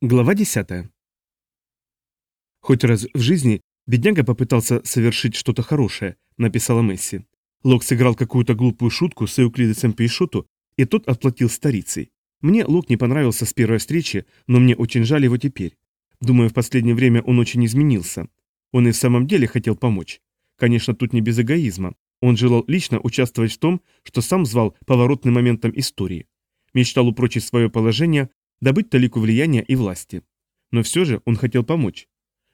Глава 10. Хоть раз в жизни бедняга попытался совершить что-то хорошее, написала Месси. Лок сыграл какую-то глупую шутку с Эуклидесом Пейшоту, и тот отплатил старицей. Мне Лок не понравился с первой встречи, но мне очень жаль его теперь. Думаю, в последнее время он очень изменился. Он и в самом деле хотел помочь. Конечно, тут не без эгоизма. Он желал лично участвовать в том, что сам звал поворотным моментом истории. Мечтал упрочить свое положение, добыть толику влияния и власти. Но все же он хотел помочь.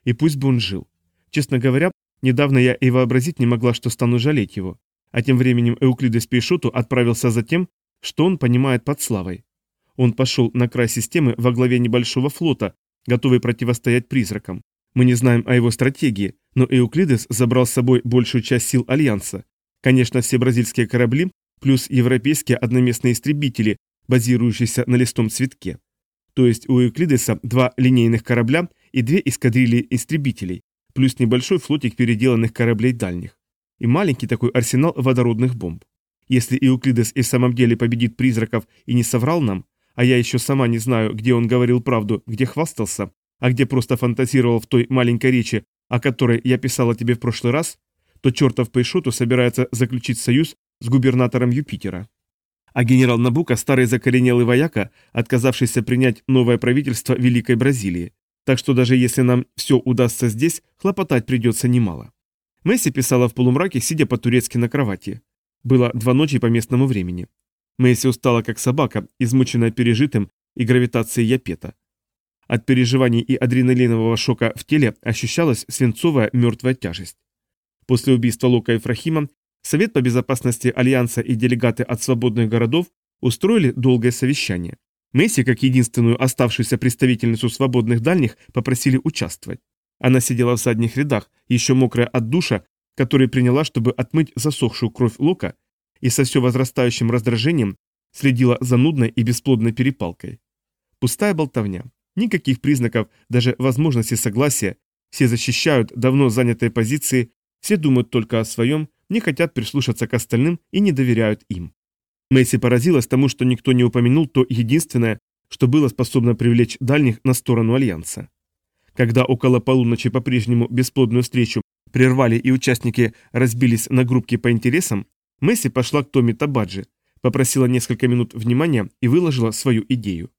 И пусть бы он жил. Честно говоря, недавно я и вообразить не могла, что стану жалеть его. А тем временем Эуклидес Пейшоту отправился за тем, что он понимает под славой. Он пошел на край системы во главе небольшого флота, готовый противостоять призракам. Мы не знаем о его стратегии, но Эуклидес забрал с собой большую часть сил Альянса. Конечно, все бразильские корабли, плюс европейские одноместные истребители, базирующиеся на листом цветке то есть у Эуклидеса два линейных корабля и две эскадрильи истребителей, плюс небольшой флотик переделанных кораблей дальних. И маленький такой арсенал водородных бомб. Если Эуклидес и в самом деле победит призраков и не соврал нам, а я еще сама не знаю, где он говорил правду, где хвастался, а где просто фантазировал в той маленькой речи, о которой я писала тебе в прошлый раз, то чертов Пейшоту собирается заключить союз с губернатором Юпитера. А генерал Набука – старый закоренелый вояка, отказавшийся принять новое правительство Великой Бразилии. Так что даже если нам все удастся здесь, хлопотать придется немало. Месси писала в полумраке, сидя по-турецки на кровати. Было два ночи по местному времени. Месси устала как собака, измученная пережитым и гравитацией япета. От переживаний и адреналинового шока в теле ощущалась свинцовая мертвая тяжесть. После убийства Лука и Фрахима Совет по безопасности Альянса и делегаты от свободных городов устроили долгое совещание. Месси, как единственную оставшуюся представительницу свободных дальних, попросили участвовать. Она сидела в задних рядах, еще мокрая от душа, который приняла, чтобы отмыть засохшую кровь Лока, и со все возрастающим раздражением следила за нудной и бесплодной перепалкой. Пустая болтовня. Никаких признаков, даже возможности согласия. Все защищают давно занятые позиции, все думают только о своем, не хотят прислушаться к остальным и не доверяют им. Мэйси поразилась тому, что никто не упомянул то единственное, что было способно привлечь дальних на сторону Альянса. Когда около полуночи по-прежнему бесплодную встречу прервали и участники разбились на группки по интересам, Месси пошла к Томи Табаджи, попросила несколько минут внимания и выложила свою идею.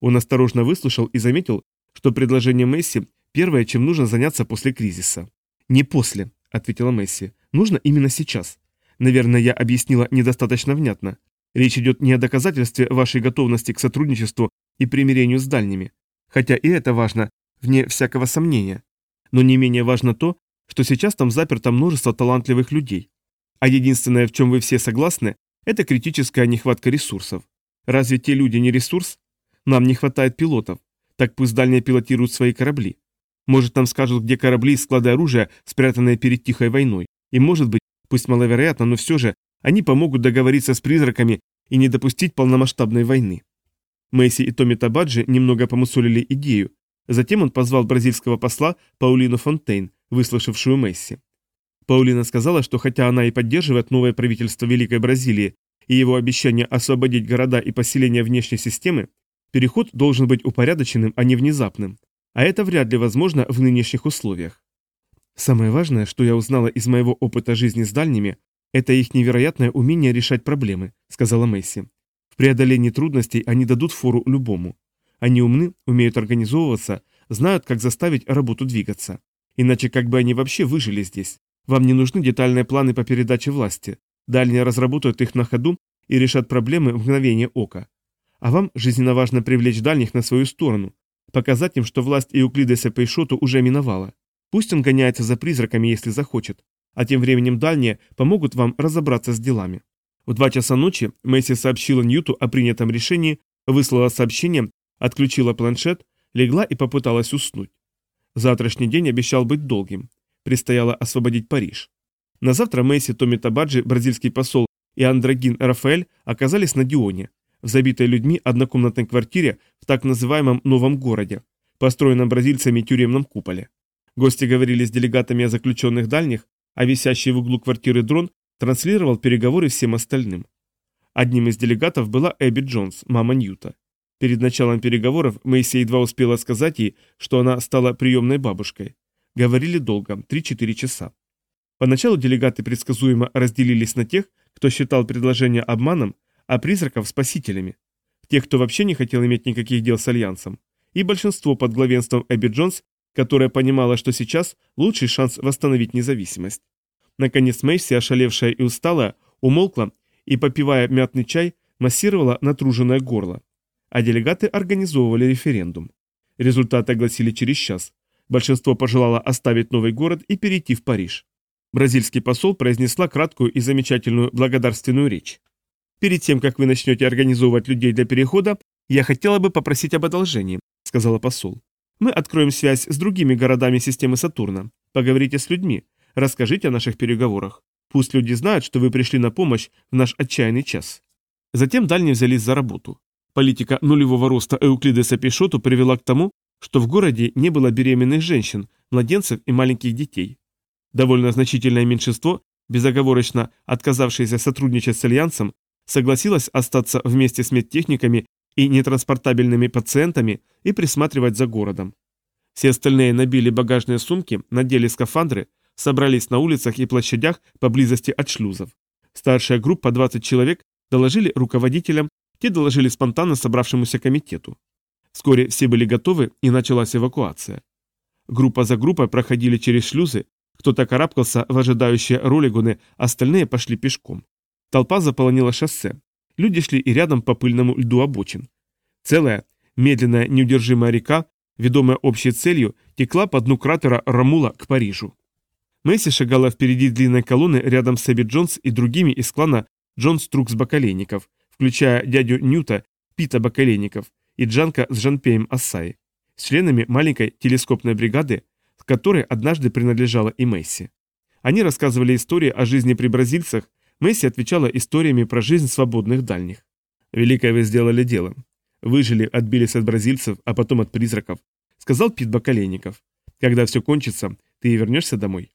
Он осторожно выслушал и заметил, что предложение Месси – первое, чем нужно заняться после кризиса. «Не после», – ответила Месси. Нужно именно сейчас. Наверное, я объяснила недостаточно внятно. Речь идет не о доказательстве вашей готовности к сотрудничеству и примирению с дальними. Хотя и это важно, вне всякого сомнения. Но не менее важно то, что сейчас там заперто множество талантливых людей. А единственное, в чем вы все согласны, это критическая нехватка ресурсов. Разве те люди не ресурс? Нам не хватает пилотов. Так пусть дальние пилотируют свои корабли. Может, нам скажут, где корабли и склады оружия, спрятанные перед тихой войной. И может быть, пусть маловероятно, но все же, они помогут договориться с призраками и не допустить полномасштабной войны. Мэйси и Томми Табаджи немного помусолили идею. Затем он позвал бразильского посла Паулину Фонтейн, выслушавшую Месси. Паулина сказала, что хотя она и поддерживает новое правительство Великой Бразилии и его обещание освободить города и поселения внешней системы, переход должен быть упорядоченным, а не внезапным. А это вряд ли возможно в нынешних условиях. Самое важное, что я узнала из моего опыта жизни с дальними, это их невероятное умение решать проблемы, сказала Месси. В преодолении трудностей они дадут фору любому. Они умны, умеют организовываться, знают, как заставить работу двигаться. Иначе как бы они вообще выжили здесь? Вам не нужны детальные планы по передаче власти. Дальние разработают их на ходу и решат проблемы в мгновение ока. А вам жизненно важно привлечь дальних на свою сторону, показать им, что власть Эуклидеса Пейшоту уже миновала. Пусть он гоняется за призраками, если захочет, а тем временем дальние помогут вам разобраться с делами. В два часа ночи Мэйси сообщила Ньюту о принятом решении, выслала сообщение, отключила планшет, легла и попыталась уснуть. Завтрашний день обещал быть долгим. Предстояло освободить Париж. На завтра Мэйси, Томми Табаджи, бразильский посол и Андрогин Рафаэль оказались на Дионе, в забитой людьми однокомнатной квартире в так называемом «новом городе», построенном бразильцами тюремном куполе. Гости говорили с делегатами о заключенных дальних, а висящий в углу квартиры дрон транслировал переговоры всем остальным. Одним из делегатов была Эбби Джонс, мама Ньюта. Перед началом переговоров Мэйси едва успела сказать ей, что она стала приемной бабушкой. Говорили долго, 3-4 часа. Поначалу делегаты предсказуемо разделились на тех, кто считал предложение обманом, а призраков – спасителями. Тех, кто вообще не хотел иметь никаких дел с Альянсом. И большинство под главенством Эбби Джонс, которая понимала, что сейчас лучший шанс восстановить независимость. Наконец Мэйси, ошалевшая и усталая, умолкла и, попивая мятный чай, массировала натруженное горло. А делегаты организовывали референдум. Результаты огласили через час. Большинство пожелало оставить новый город и перейти в Париж. Бразильский посол произнесла краткую и замечательную благодарственную речь. «Перед тем, как вы начнете организовывать людей для перехода, я хотела бы попросить об одолжении», — сказала посол. «Мы откроем связь с другими городами системы Сатурна. Поговорите с людьми, расскажите о наших переговорах. Пусть люди знают, что вы пришли на помощь в наш отчаянный час». Затем дальние взялись за работу. Политика нулевого роста Эуклидеса Пишоту привела к тому, что в городе не было беременных женщин, младенцев и маленьких детей. Довольно значительное меньшинство, безоговорочно отказавшееся сотрудничать с Альянсом, согласилось остаться вместе с медтехниками и нетранспортабельными пациентами и присматривать за городом. Все остальные набили багажные сумки, надели скафандры, собрались на улицах и площадях поблизости от шлюзов. Старшая группа 20 человек доложили руководителям, те доложили спонтанно собравшемуся комитету. Вскоре все были готовы и началась эвакуация. Группа за группой проходили через шлюзы, кто-то карабкался в ожидающие ролигуны, остальные пошли пешком. Толпа заполонила шоссе. Люди шли и рядом по пыльному льду обочин. Целая, медленная, неудержимая река, ведомая общей целью, текла по дну кратера Рамула к Парижу. Месси шагала впереди длинной колонны рядом с Эбби Джонс и другими из клана Джонс Трукс Бакалейников, включая дядю Ньюта, Пита Бакалейников и Джанка с Жанпеем Ассаи, с членами маленькой телескопной бригады, которой однажды принадлежала и Месси. Они рассказывали истории о жизни при бразильцах, Месси отвечала историями про жизнь свободных дальних. «Великое вы сделали дело. Выжили, отбились от бразильцев, а потом от призраков», — сказал Пит Бакалейников. «Когда все кончится, ты и вернешься домой?»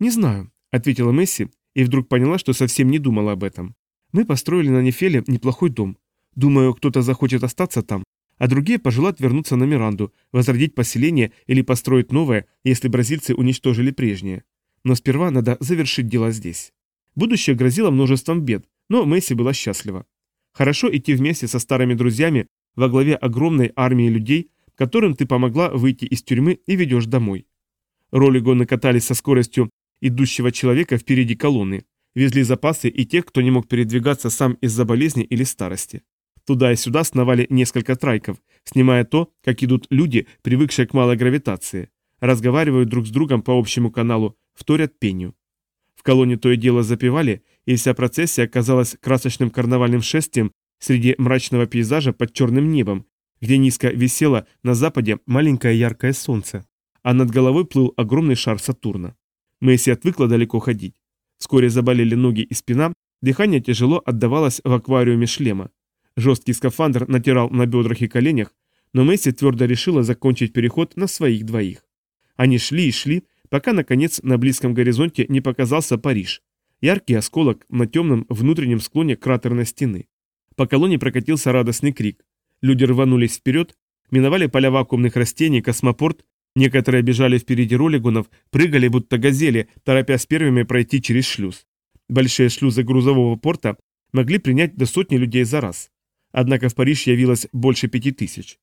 «Не знаю», — ответила Месси, и вдруг поняла, что совсем не думала об этом. «Мы построили на Нефеле неплохой дом. Думаю, кто-то захочет остаться там, а другие пожелают вернуться на Миранду, возродить поселение или построить новое, если бразильцы уничтожили прежнее. Но сперва надо завершить дела здесь. Будущее грозило множеством бед, но Месси была счастлива. Хорошо идти вместе со старыми друзьями во главе огромной армии людей, которым ты помогла выйти из тюрьмы и ведешь домой. Роллигоны катались со скоростью идущего человека впереди колонны, везли запасы и тех, кто не мог передвигаться сам из-за болезни или старости. Туда и сюда сновали несколько трайков, снимая то, как идут люди, привыкшие к малой гравитации. Разговаривают друг с другом по общему каналу, вторят пению. Колонне то и дело запевали, и вся процессия оказалась красочным карнавальным шествием среди мрачного пейзажа под черным небом, где низко висело на западе маленькое яркое солнце, а над головой плыл огромный шар Сатурна. Месси отвыкла далеко ходить. Вскоре заболели ноги и спина, дыхание тяжело отдавалось в аквариуме шлема. Жесткий скафандр натирал на бедрах и коленях, но Месси твердо решила закончить переход на своих двоих. Они шли и шли, пока, наконец, на близком горизонте не показался Париж. Яркий осколок на темном внутреннем склоне кратерной стены. По колонне прокатился радостный крик. Люди рванулись вперед, миновали поля вакуумных растений, космопорт, некоторые бежали впереди ролигунов, прыгали, будто газели, торопясь первыми пройти через шлюз. Большие шлюзы грузового порта могли принять до сотни людей за раз. Однако в Париж явилось больше пяти тысяч.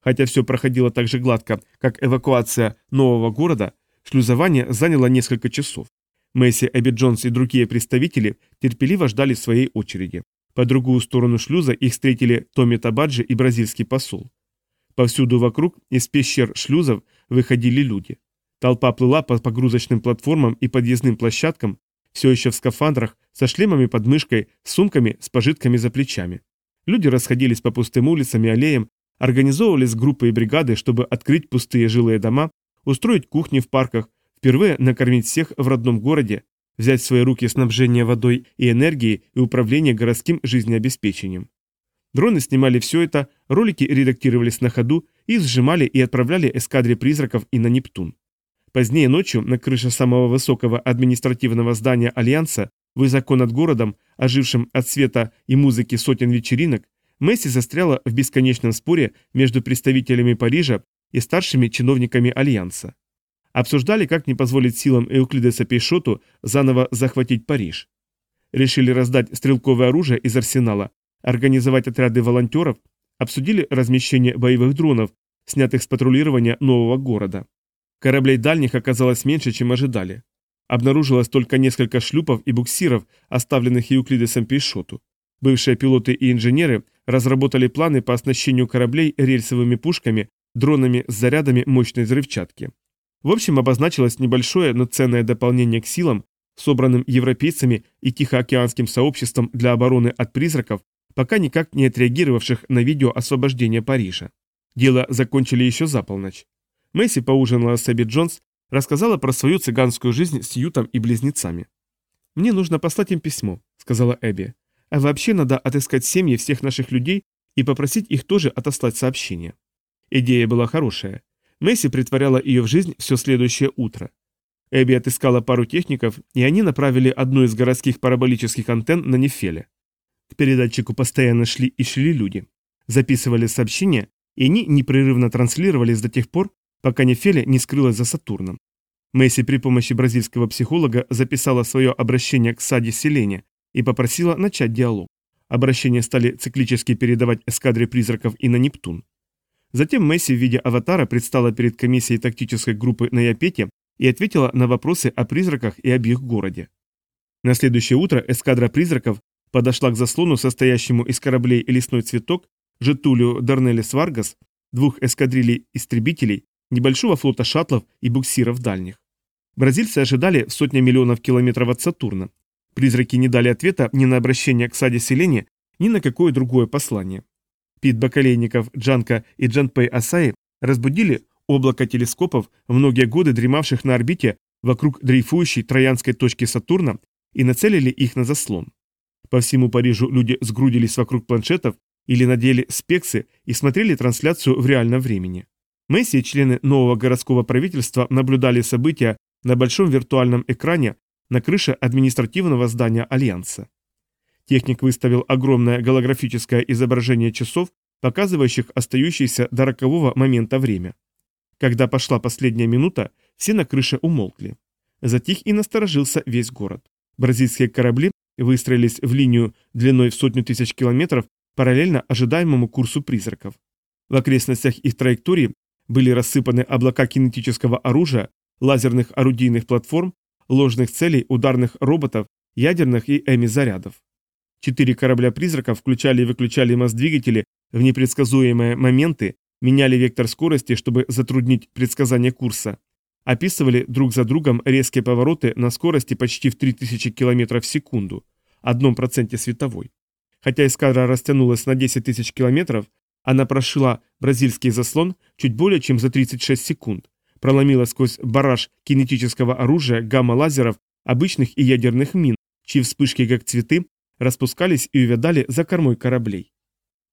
Хотя все проходило так же гладко, как эвакуация нового города, шлюзование заняло несколько часов. Месси, Эбби Джонс и другие представители терпеливо ждали своей очереди. По другую сторону шлюза их встретили Томми Табаджи и бразильский посол. Повсюду вокруг из пещер шлюзов выходили люди. Толпа плыла по погрузочным платформам и подъездным площадкам, все еще в скафандрах, со шлемами под мышкой, с сумками, с пожитками за плечами. Люди расходились по пустым улицам и аллеям, организовывались группы и бригады, чтобы открыть пустые жилые дома, устроить кухни в парках, впервые накормить всех в родном городе, взять в свои руки снабжение водой и энергией и управление городским жизнеобеспечением. Дроны снимали все это, ролики редактировались на ходу и сжимали и отправляли эскадре призраков и на Нептун. Позднее ночью на крыше самого высокого административного здания Альянса Высоко над городом, ожившим от света и музыки сотен вечеринок, Месси застряла в бесконечном споре между представителями Парижа и старшими чиновниками Альянса. Обсуждали, как не позволить силам Эуклидеса Пейшоту заново захватить Париж. Решили раздать стрелковое оружие из арсенала, организовать отряды волонтеров, обсудили размещение боевых дронов, снятых с патрулирования нового города. Кораблей дальних оказалось меньше, чем ожидали. Обнаружилось только несколько шлюпов и буксиров, оставленных Евклидесом Пейшоту. Бывшие пилоты и инженеры разработали планы по оснащению кораблей рельсовыми пушками, дронами с зарядами мощной взрывчатки. В общем, обозначилось небольшое, но ценное дополнение к силам, собранным европейцами и Тихоокеанским сообществом для обороны от призраков, пока никак не отреагировавших на видео освобождения Парижа. Дело закончили еще за полночь. Месси поужинала с Эбби Джонс, рассказала про свою цыганскую жизнь с Ютом и близнецами. «Мне нужно послать им письмо», — сказала Эбби. «А вообще надо отыскать семьи всех наших людей и попросить их тоже отослать сообщение». Идея была хорошая. Месси притворяла ее в жизнь все следующее утро. Эбби отыскала пару техников, и они направили одну из городских параболических антенн на Нефеле. К передатчику постоянно шли и шли люди. Записывали сообщения, и они непрерывно транслировались до тех пор, пока Нефеля не скрылась за Сатурном. Месси при помощи бразильского психолога записала свое обращение к Саде Селене и попросила начать диалог. Обращения стали циклически передавать эскадре призраков и на Нептун. Затем Месси в виде аватара предстала перед комиссией тактической группы на Япете и ответила на вопросы о призраках и об их городе. На следующее утро эскадра призраков подошла к заслону, состоящему из кораблей «Лесной цветок», Жетулио Дарнелис Варгас, двух эскадрилей истребителей, небольшого флота шаттлов и буксиров дальних. Бразильцы ожидали сотни миллионов километров от Сатурна. Призраки не дали ответа ни на обращение к Саде Селене, ни на какое другое послание. Пит Бакалейников, Джанка и Джанпей Асаи разбудили облако телескопов, многие годы дремавших на орбите вокруг дрейфующей троянской точки Сатурна, и нацелили их на заслон. По всему Парижу люди сгрудились вокруг планшетов или надели спексы и смотрели трансляцию в реальном времени. Месси и члены нового городского правительства наблюдали события на большом виртуальном экране на крыше административного здания Альянса. Техник выставил огромное голографическое изображение часов, показывающих остающееся до рокового момента время. Когда пошла последняя минута, все на крыше умолкли. Затих и насторожился весь город. Бразильские корабли выстроились в линию длиной в сотню тысяч километров параллельно ожидаемому курсу призраков. В окрестностях их траектории были рассыпаны облака кинетического оружия, лазерных орудийных платформ, ложных целей, ударных роботов, ядерных и эми-зарядов. Четыре корабля-призраков включали и выключали мост-двигатели в непредсказуемые моменты, меняли вектор скорости, чтобы затруднить предсказание курса, описывали друг за другом резкие повороты на скорости почти в 3000 км в секунду, одном проценте световой. Хотя эскадра растянулась на 10 тысяч километров, она прошла бразильский заслон чуть более чем за 36 секунд, проломила сквозь бараж кинетического оружия, гамма-лазеров, обычных и ядерных мин, чьи вспышки, как цветы, распускались и увядали за кормой кораблей.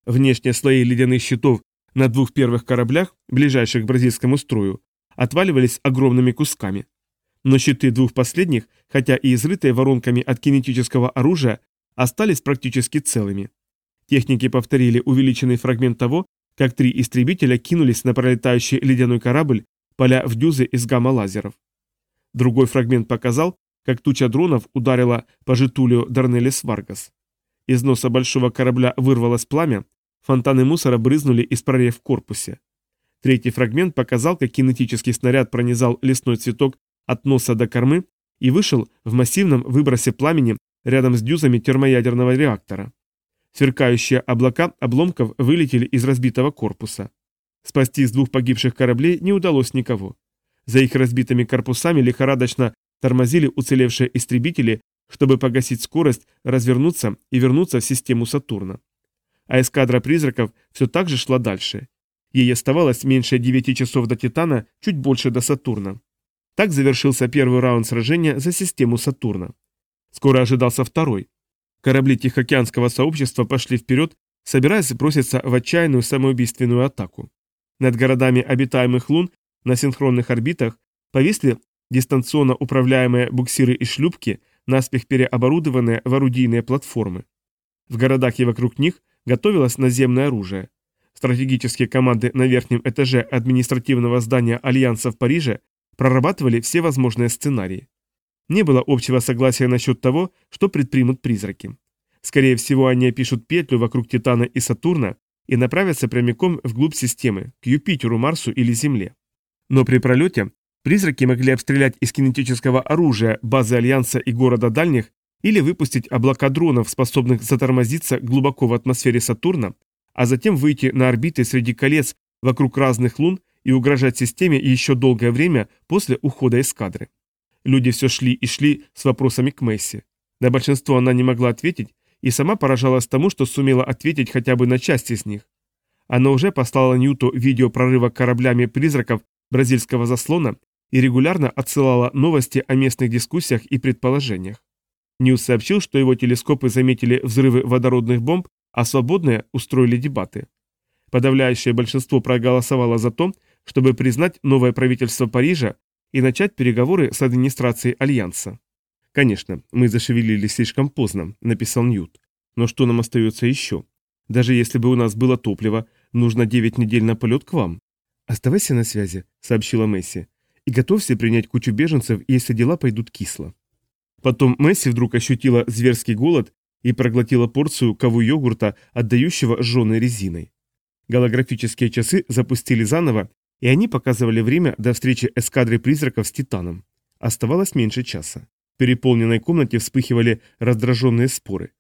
Внешние слои ледяных щитов на двух первых кораблях, ближайших к бразильскому строю, отваливались огромными кусками. Но щиты двух последних, хотя и изрытые воронками от кинетического оружия, остались практически целыми. Техники повторили увеличенный фрагмент того, как три истребителя кинулись на пролетающий ледяной корабль, поля в дюзы из гамма-лазеров. Другой фрагмент показал, как туча дронов ударила по Житулио Дарнелис Варгас. Из носа большого корабля вырвалось пламя, фонтаны мусора брызнули из прорев в корпусе. Третий фрагмент показал, как кинетический снаряд пронизал лесной цветок от носа до кормы и вышел в массивном выбросе пламени рядом с дюзами термоядерного реактора. Сверкающие облака обломков вылетели из разбитого корпуса. Спасти из двух погибших кораблей не удалось никого. За их разбитыми корпусами лихорадочно тормозили уцелевшие истребители, чтобы погасить скорость, развернуться и вернуться в систему Сатурна. А эскадра призраков все так же шла дальше. Ей оставалось меньше 9 часов до Титана, чуть больше до Сатурна. Так завершился первый раунд сражения за систему Сатурна. Скоро ожидался второй. Корабли Тихоокеанского сообщества пошли вперед, собираясь броситься в отчаянную самоубийственную атаку. Над городами обитаемых лун на синхронных орбитах повисли дистанционно управляемые буксиры и шлюпки, наспех переоборудованные в орудийные платформы. В городах и вокруг них готовилось наземное оружие. Стратегические команды на верхнем этаже административного здания Альянса в Париже прорабатывали все возможные сценарии. Не было общего согласия насчет того, что предпримут призраки. Скорее всего, они опишут петлю вокруг Титана и Сатурна и направятся прямиком вглубь системы, к Юпитеру, Марсу или Земле. Но при пролете призраки могли обстрелять из кинетического оружия базы Альянса и города дальних или выпустить облака дронов, способных затормозиться глубоко в атмосфере Сатурна, а затем выйти на орбиты среди колец вокруг разных лун и угрожать системе еще долгое время после ухода эскадры. Люди все шли и шли с вопросами к Месси. На большинство она не могла ответить, и сама поражалась тому, что сумела ответить хотя бы на часть из них. Она уже послала Ньюту видео прорыва кораблями призраков бразильского заслона и регулярно отсылала новости о местных дискуссиях и предположениях. Ньют сообщил, что его телескопы заметили взрывы водородных бомб, а свободные устроили дебаты. Подавляющее большинство проголосовало за то, чтобы признать новое правительство Парижа и начать переговоры с администрацией Альянса. «Конечно, мы зашевелились слишком поздно», — написал Ньют. «Но что нам остается еще? Даже если бы у нас было топливо, нужно 9 недель на полет к вам». «Оставайся на связи», — сообщила Месси. «И готовься принять кучу беженцев, если дела пойдут кисло». Потом Месси вдруг ощутила зверский голод и проглотила порцию кову йогурта, отдающего жженой резиной. Голографические часы запустили заново, и они показывали время до встречи эскадры призраков с Титаном. Оставалось меньше часа. В переполненной комнате вспыхивали раздраженные споры.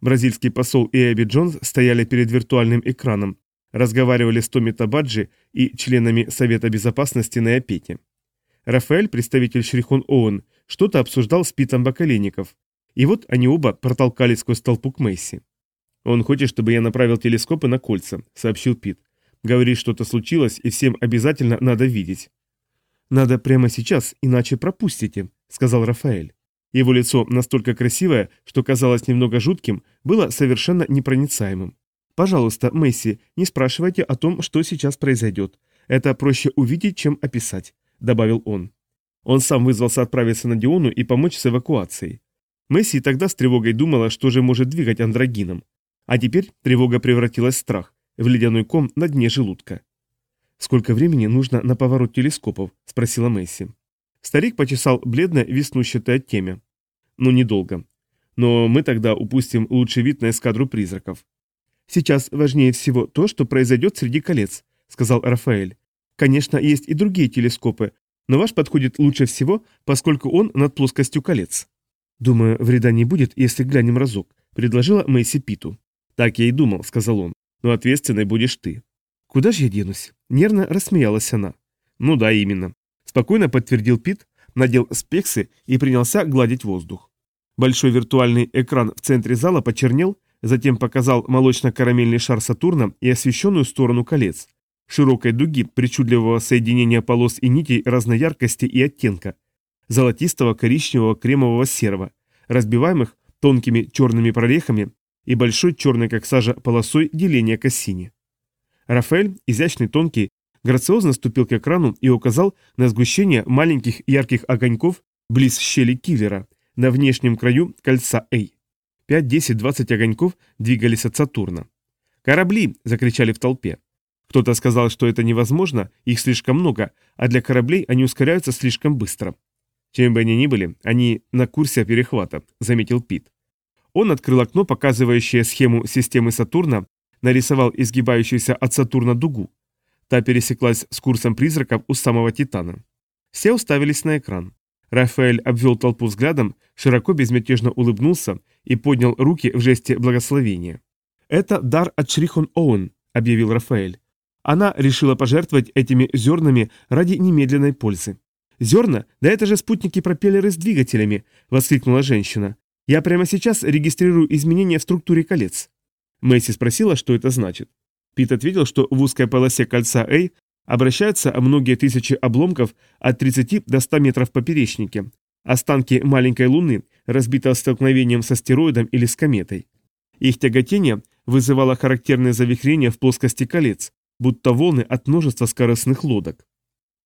Бразильский посол и Эбби Джонс стояли перед виртуальным экраном, разговаривали с Томи Табаджи и членами Совета Безопасности на Опете. Рафаэль, представитель Шрихон Оуэн, что-то обсуждал с Питом Бакалейников. И вот они оба протолкались сквозь толпу к Месси. «Он хочет, чтобы я направил телескопы на кольца», — сообщил Пит. «Говорит, что-то случилось, и всем обязательно надо видеть». «Надо прямо сейчас, иначе пропустите», — сказал Рафаэль. Его лицо, настолько красивое, что казалось немного жутким, было совершенно непроницаемым. «Пожалуйста, Месси, не спрашивайте о том, что сейчас произойдет. Это проще увидеть, чем описать», — добавил он. Он сам вызвался отправиться на Диону и помочь с эвакуацией. Месси тогда с тревогой думала, что же может двигать андрогином. А теперь тревога превратилась в страх, в ледяной ком на дне желудка. «Сколько времени нужно на поворот телескопов?» – спросила Месси. Старик почесал бледное веснущатое темя. Ну, недолго. Но мы тогда упустим лучший вид на эскадру призраков. Сейчас важнее всего то, что произойдет среди колец, сказал Рафаэль. Конечно, есть и другие телескопы, но ваш подходит лучше всего, поскольку он над плоскостью колец. Думаю, вреда не будет, если глянем разок, предложила Мэйси Питу. Так я и думал, сказал он. Но ответственной будешь ты. Куда же я денусь? Нервно рассмеялась она. Ну да, именно. Спокойно подтвердил Пит, надел спексы и принялся гладить воздух. Большой виртуальный экран в центре зала почернел, затем показал молочно-карамельный шар Сатурна и освещенную сторону колец, широкой дуги причудливого соединения полос и нитей разной яркости и оттенка, золотистого, коричневого, кремового, серого, разбиваемых тонкими черными прорехами и большой черной, как сажа, полосой деления Кассини. Рафаэль, изящный, тонкий, грациозно ступил к экрану и указал на сгущение маленьких ярких огоньков близ щели киллера, на внешнем краю кольца A. 5, 10, 20 огоньков двигались от Сатурна. «Корабли!» – закричали в толпе. Кто-то сказал, что это невозможно, их слишком много, а для кораблей они ускоряются слишком быстро. Чем бы они ни были, они на курсе перехвата, заметил Пит. Он открыл окно, показывающее схему системы Сатурна, нарисовал изгибающуюся от Сатурна дугу. Та пересеклась с курсом призраков у самого Титана. Все уставились на экран. Рафаэль обвел толпу взглядом, широко безмятежно улыбнулся и поднял руки в жесте благословения. «Это дар от Шрихон Оуэн», — объявил Рафаэль. Она решила пожертвовать этими зернами ради немедленной пользы. «Зерна? Да это же спутники-пропеллеры с двигателями!» — воскликнула женщина. «Я прямо сейчас регистрирую изменения в структуре колец». Мэйси спросила, что это значит. Пит ответил, что в узкой полосе кольца A обращаются многие тысячи обломков от 30 до 100 метров поперечнике, останки маленькой Луны, разбитого столкновением с астероидом или с кометой. Их тяготение вызывало характерные завихрения в плоскости колец, будто волны от множества скоростных лодок.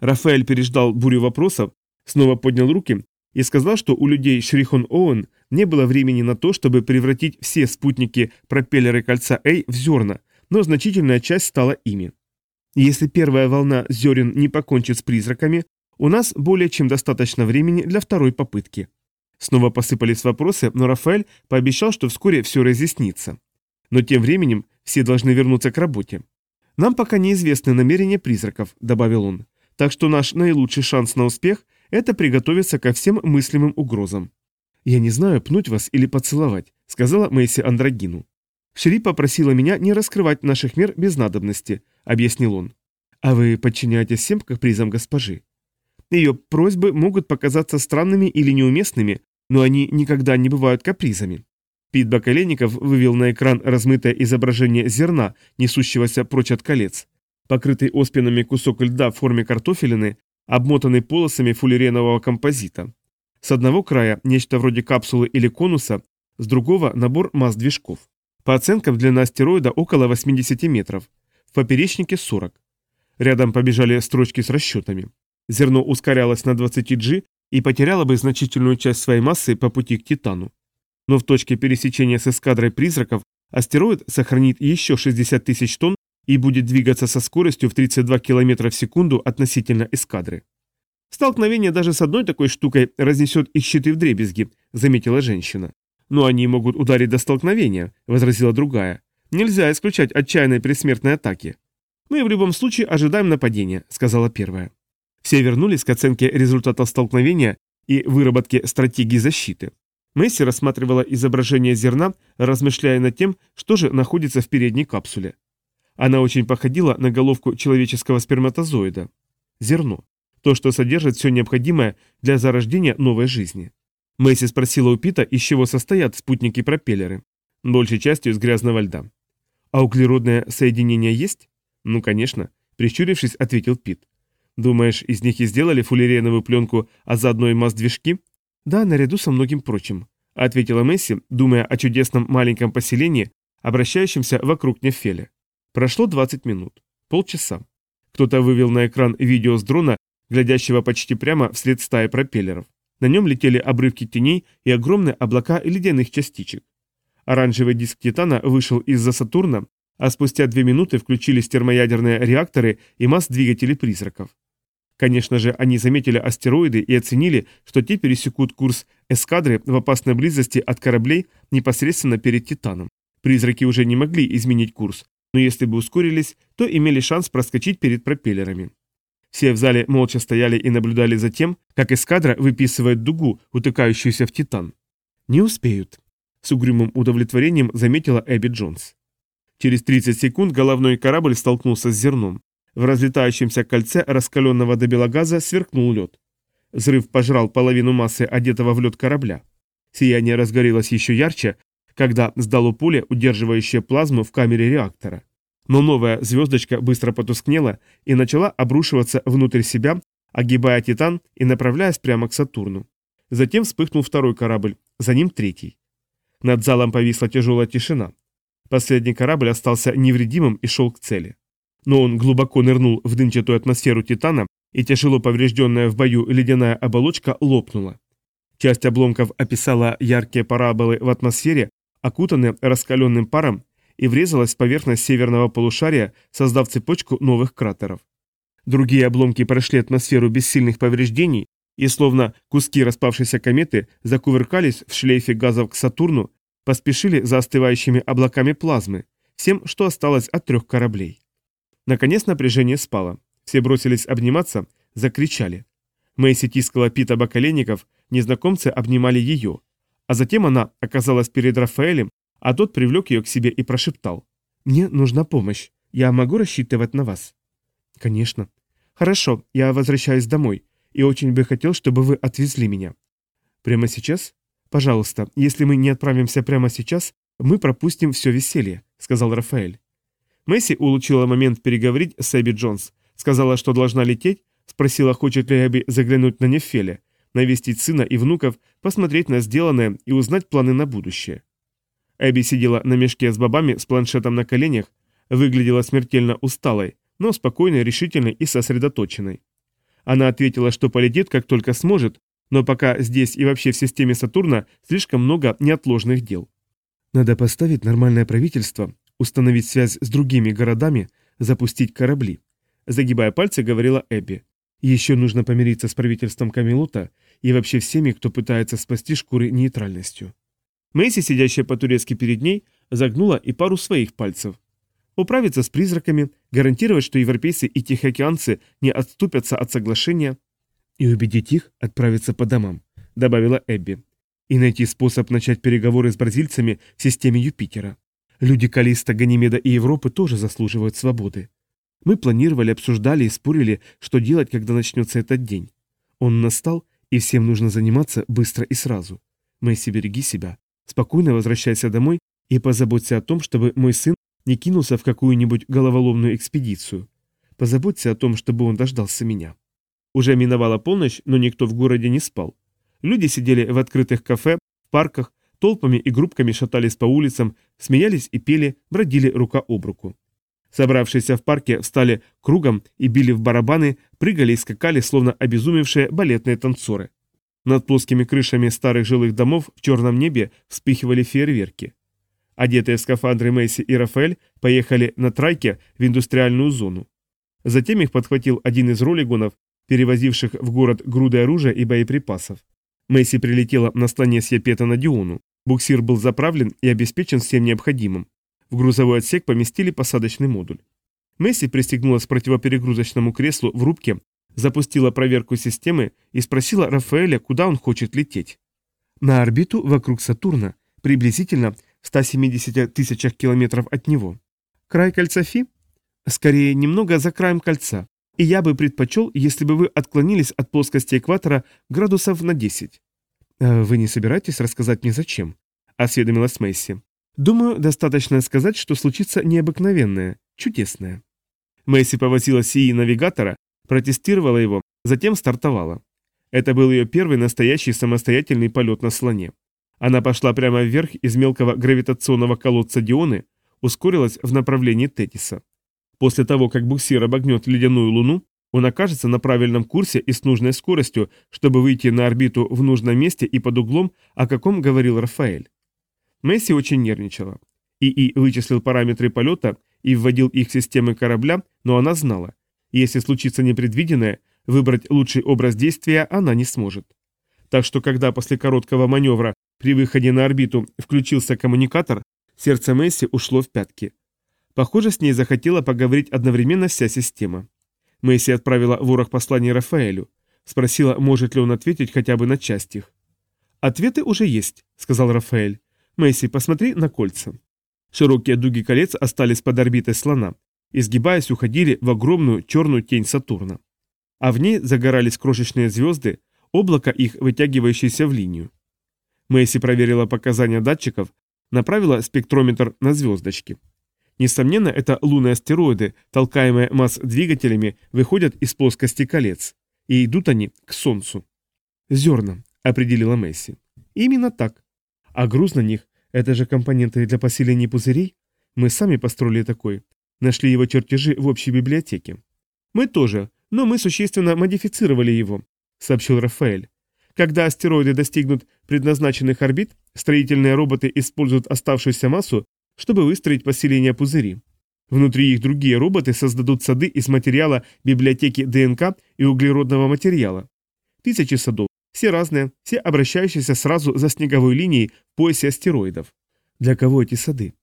Рафаэль переждал бурю вопросов, снова поднял руки и сказал, что у людей Шрихон-Оуэн не было времени на то, чтобы превратить все спутники-пропеллеры кольца A в зерна, но значительная часть стала ими. Если первая волна зерен не покончит с призраками, у нас более чем достаточно времени для второй попытки. Снова посыпались вопросы, но Рафаэль пообещал, что вскоре все разъяснится. Но тем временем все должны вернуться к работе. «Нам пока неизвестны намерения призраков», — добавил он. «Так что наш наилучший шанс на успех — это приготовиться ко всем мыслимым угрозам». «Я не знаю, пнуть вас или поцеловать», — сказала Мэйси Андрогину. «Шри попросила меня не раскрывать наших мер без надобности», — объяснил он. «А вы подчиняетесь всем капризам госпожи?» Ее просьбы могут показаться странными или неуместными, но они никогда не бывают капризами. Пит Бакаленников вывел на экран размытое изображение зерна, несущегося прочь от колец. Покрытый оспинами кусок льда в форме картофелины, обмотанный полосами фуллеренового композита. С одного края нечто вроде капсулы или конуса, с другого набор масс-движков. По оценкам длина астероида около 80 метров, в поперечнике 40. Рядом побежали строчки с расчетами. Зерно ускорялось на 20 G и потеряло бы значительную часть своей массы по пути к Титану. Но в точке пересечения с эскадрой призраков астероид сохранит еще 60 тысяч тонн и будет двигаться со скоростью в 32 км в секунду относительно эскадры. «Столкновение даже с одной такой штукой разнесет их щиты в дребезги», — заметила женщина. «Но они могут ударить до столкновения», — возразила другая. «Нельзя исключать отчаянной предсмертной атаки». «Мы в любом случае ожидаем нападения», — сказала первая. Все вернулись к оценке результатов столкновения и выработке стратегии защиты. Месси рассматривала изображение зерна, размышляя над тем, что же находится в передней капсуле. Она очень походила на головку человеческого сперматозоида. Зерно. То, что содержит все необходимое для зарождения новой жизни. Месси спросила у Пита, из чего состоят спутники-пропеллеры. Большей частью из грязного льда. А углеродное соединение есть? Ну, конечно, прищурившись, ответил Пит. Думаешь, из них и сделали фуллереновую пленку, а заодно и масс-движки? Да, наряду со многим прочим, ответила Месси, думая о чудесном маленьком поселении, обращающемся вокруг Нефеля. Прошло 20 минут. Полчаса. Кто-то вывел на экран видео с дрона, глядящего почти прямо вслед стаи пропеллеров. На нем летели обрывки теней и огромные облака ледяных частичек. Оранжевый диск Титана вышел из-за Сатурна, а спустя две минуты включились термоядерные реакторы и масс-двигатели призраков. Конечно же, они заметили астероиды и оценили, что те пересекут курс эскадры в опасной близости от кораблей непосредственно перед Титаном. Призраки уже не могли изменить курс, но если бы ускорились, то имели шанс проскочить перед пропеллерами. Все в зале молча стояли и наблюдали за тем, как эскадра выписывает дугу, утыкающуюся в Титан. «Не успеют», — с угрюмым удовлетворением заметила Эбби Джонс. Через 30 секунд головной корабль столкнулся с зерном. В разлетающемся кольце раскаленного до белогаза сверкнул лед. Взрыв пожрал половину массы одетого в лед корабля. Сияние разгорелось еще ярче, когда сдало поле, удерживающее плазму в камере реактора. Но новая звездочка быстро потускнела и начала обрушиваться внутрь себя, огибая Титан и направляясь прямо к Сатурну. Затем вспыхнул второй корабль, за ним третий. Над залом повисла тяжелая тишина. Последний корабль остался невредимым и шел к цели но он глубоко нырнул в дымчатую атмосферу Титана, и тяжело поврежденная в бою ледяная оболочка лопнула. Часть обломков описала яркие параболы в атмосфере, окутанные раскаленным паром, и врезалась в поверхность северного полушария, создав цепочку новых кратеров. Другие обломки прошли атмосферу без сильных повреждений, и словно куски распавшейся кометы закувыркались в шлейфе газов к Сатурну, поспешили за остывающими облаками плазмы, всем, что осталось от трех кораблей. Наконец напряжение спало. Все бросились обниматься, закричали. Мэйси тискала Пита Бакаленников, незнакомцы обнимали ее. А затем она оказалась перед Рафаэлем, а тот привлек ее к себе и прошептал. «Мне нужна помощь. Я могу рассчитывать на вас?» «Конечно». «Хорошо, я возвращаюсь домой, и очень бы хотел, чтобы вы отвезли меня». «Прямо сейчас?» «Пожалуйста, если мы не отправимся прямо сейчас, мы пропустим все веселье», — сказал Рафаэль. Месси улучила момент переговорить с Эбби Джонс. Сказала, что должна лететь, спросила, хочет ли Эбби заглянуть на Нефеле, навестить сына и внуков, посмотреть на сделанное и узнать планы на будущее. Эбби сидела на мешке с бобами с планшетом на коленях, выглядела смертельно усталой, но спокойной, решительной и сосредоточенной. Она ответила, что полетит, как только сможет, Но пока здесь и вообще в системе Сатурна слишком много неотложных дел. Надо поставить нормальное правительство, установить связь с другими городами, запустить корабли. Загибая пальцы, говорила Эбби. Еще нужно помириться с правительством Камелота и вообще всеми, кто пытается спасти шкуры нейтральностью. Мэйси, сидящая по-турецки перед ней, загнула и пару своих пальцев. Управиться с призраками, гарантировать, что европейцы и тихоокеанцы не отступятся от соглашения и убедить их отправиться по домам, добавила Эбби. И найти способ начать переговоры с бразильцами в системе Юпитера. Люди Калиста, Ганимеда и Европы тоже заслуживают свободы. Мы планировали, обсуждали и спорили, что делать, когда начнется этот день. Он настал, и всем нужно заниматься быстро и сразу. Мэйси, береги себя. Спокойно возвращайся домой и позаботься о том, чтобы мой сын не кинулся в какую-нибудь головоломную экспедицию. Позаботься о том, чтобы он дождался меня. Уже миновала полночь, но никто в городе не спал. Люди сидели в открытых кафе, в парках, толпами и группками шатались по улицам, смеялись и пели, бродили рука об руку. Собравшиеся в парке встали кругом и били в барабаны, прыгали и скакали, словно обезумевшие балетные танцоры. Над плоскими крышами старых жилых домов в черном небе вспыхивали фейерверки. Одетые в скафандры Мэйси и Рафаэль поехали на трайке в индустриальную зону. Затем их подхватил один из ролигонов, перевозивших в город груды оружия и боеприпасов. Мэйси прилетела на слоне с Япета на Диону. Буксир был заправлен и обеспечен всем необходимым. В грузовой отсек поместили посадочный модуль. Месси пристегнулась к противоперегрузочному креслу в рубке, запустила проверку системы и спросила Рафаэля, куда он хочет лететь. На орбиту вокруг Сатурна, приблизительно в 170 тысячах километров от него. Край кольца Фи? Скорее, немного за краем кольца. И я бы предпочел, если бы вы отклонились от плоскости экватора градусов на 10. «Э, «Вы не собираетесь рассказать мне зачем?» – осведомилась Мэйси. Думаю, достаточно сказать, что случится необыкновенное, чудесное. Мэйси повозила СИИ навигатора, протестировала его, затем стартовала. Это был ее первый настоящий самостоятельный полет на слоне. Она пошла прямо вверх из мелкого гравитационного колодца Дионы, ускорилась в направлении Тетиса. После того, как буксир обогнет ледяную луну, он окажется на правильном курсе и с нужной скоростью, чтобы выйти на орбиту в нужном месте и под углом, о каком говорил Рафаэль. Месси очень нервничала. ИИ вычислил параметры полета и вводил их в системы корабля, но она знала, если случится непредвиденное, выбрать лучший образ действия она не сможет. Так что когда после короткого маневра при выходе на орбиту включился коммуникатор, сердце Месси ушло в пятки. Похоже, с ней захотела поговорить одновременно вся система. Месси отправила ворох посланий Рафаэлю. Спросила, может ли он ответить хотя бы на часть их. «Ответы уже есть», — сказал Рафаэль. Месси, посмотри на кольца. Широкие дуги колец остались под орбитой слона, изгибаясь, уходили в огромную черную тень Сатурна. А в ней загорались крошечные звезды, облако их, вытягивающееся в линию. Мэйси проверила показания датчиков, направила спектрометр на звездочки. Несомненно, это лунные астероиды, толкаемые масс-двигателями, выходят из плоскости колец. И идут они к Солнцу. «Зерна», — определила Месси. «Именно так. А груз на них – это же компоненты для поселения пузырей? Мы сами построили такой. Нашли его чертежи в общей библиотеке. Мы тоже, но мы существенно модифицировали его, сообщил Рафаэль. Когда астероиды достигнут предназначенных орбит, строительные роботы используют оставшуюся массу, чтобы выстроить поселение пузыри. Внутри их другие роботы создадут сады из материала библиотеки ДНК и углеродного материала. Тысячи садов, все разные, все обращающиеся сразу за снеговой линией в поясе астероидов. Для кого эти сады?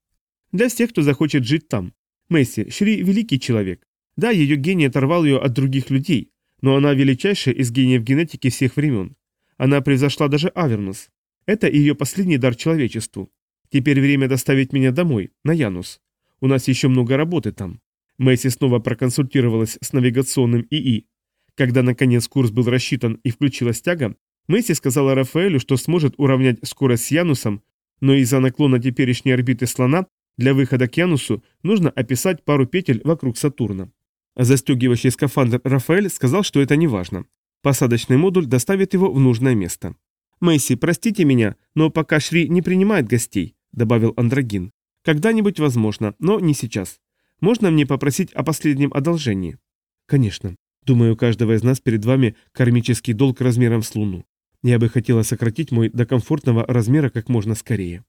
Для всех, кто захочет жить там. Месси, Шри – великий человек. Да, ее гений оторвал ее от других людей, но она величайшая из гениев генетики всех времен. Она превзошла даже Авернус. Это ее последний дар человечеству. Теперь время доставить меня домой, на Янус. У нас еще много работы там. Месси снова проконсультировалась с навигационным ИИ. Когда, наконец, курс был рассчитан и включилась тяга, Месси сказала Рафаэлю, что сможет уравнять скорость с Янусом, но из-за наклона теперешней орбиты слона для выхода к Янусу нужно описать пару петель вокруг Сатурна. Застегивающий скафандр Рафаэль сказал, что это не важно. Посадочный модуль доставит его в нужное место. «Мэйси, простите меня, но пока Шри не принимает гостей», — добавил Андрогин. «Когда-нибудь возможно, но не сейчас. Можно мне попросить о последнем одолжении?» «Конечно. Думаю, у каждого из нас перед вами кармический долг размером с Луну. Я бы хотела сократить мой до комфортного размера как можно скорее.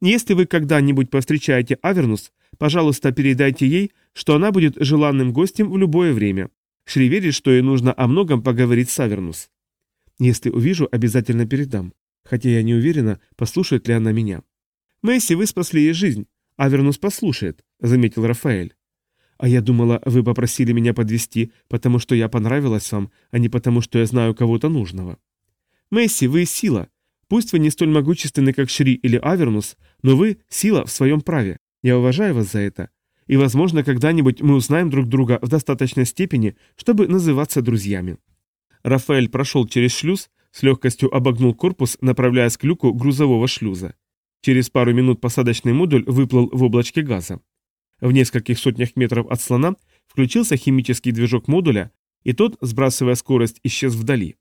Если вы когда-нибудь повстречаете Авернус, пожалуйста, передайте ей, что она будет желанным гостем в любое время. Шри верит, что ей нужно о многом поговорить с Авернус. Если увижу, обязательно передам. Хотя я не уверена, послушает ли она меня. Месси, вы спасли ей жизнь. Авернус послушает, заметил Рафаэль. А я думала, вы попросили меня подвести, потому что я понравилась вам, а не потому, что я знаю кого-то нужного. Месси, вы сила. Пусть вы не столь могущественны, как Шри или Авернус, но вы сила в своем праве. Я уважаю вас за это. И, возможно, когда-нибудь мы узнаем друг друга в достаточной степени, чтобы называться друзьями. Рафаэль прошел через шлюз, с легкостью обогнул корпус, направляясь к люку грузового шлюза. Через пару минут посадочный модуль выплыл в облачке газа. В нескольких сотнях метров от слона включился химический движок модуля, и тот, сбрасывая скорость, исчез вдали.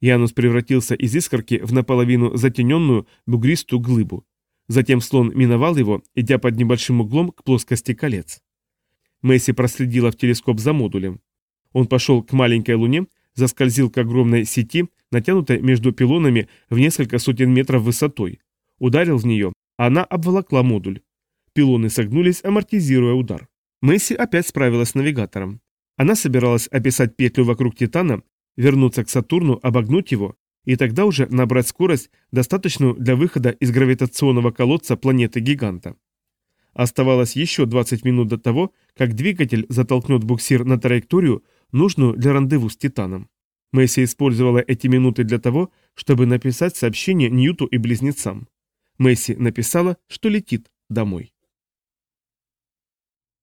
Янус превратился из искорки в наполовину затененную бугристую глыбу. Затем слон миновал его, идя под небольшим углом к плоскости колец. Месси проследила в телескоп за модулем. Он пошел к маленькой луне, заскользил к огромной сети, натянутой между пилонами в несколько сотен метров высотой. Ударил в нее, а она обволокла модуль. Пилоны согнулись, амортизируя удар. Месси опять справилась с навигатором. Она собиралась описать петлю вокруг Титана, вернуться к Сатурну, обогнуть его, и тогда уже набрать скорость, достаточную для выхода из гравитационного колодца планеты-гиганта. Оставалось еще 20 минут до того, как двигатель затолкнет буксир на траекторию, нужную для рандеву с Титаном. Месси использовала эти минуты для того, чтобы написать сообщение Ньюту и близнецам. Месси написала, что летит домой.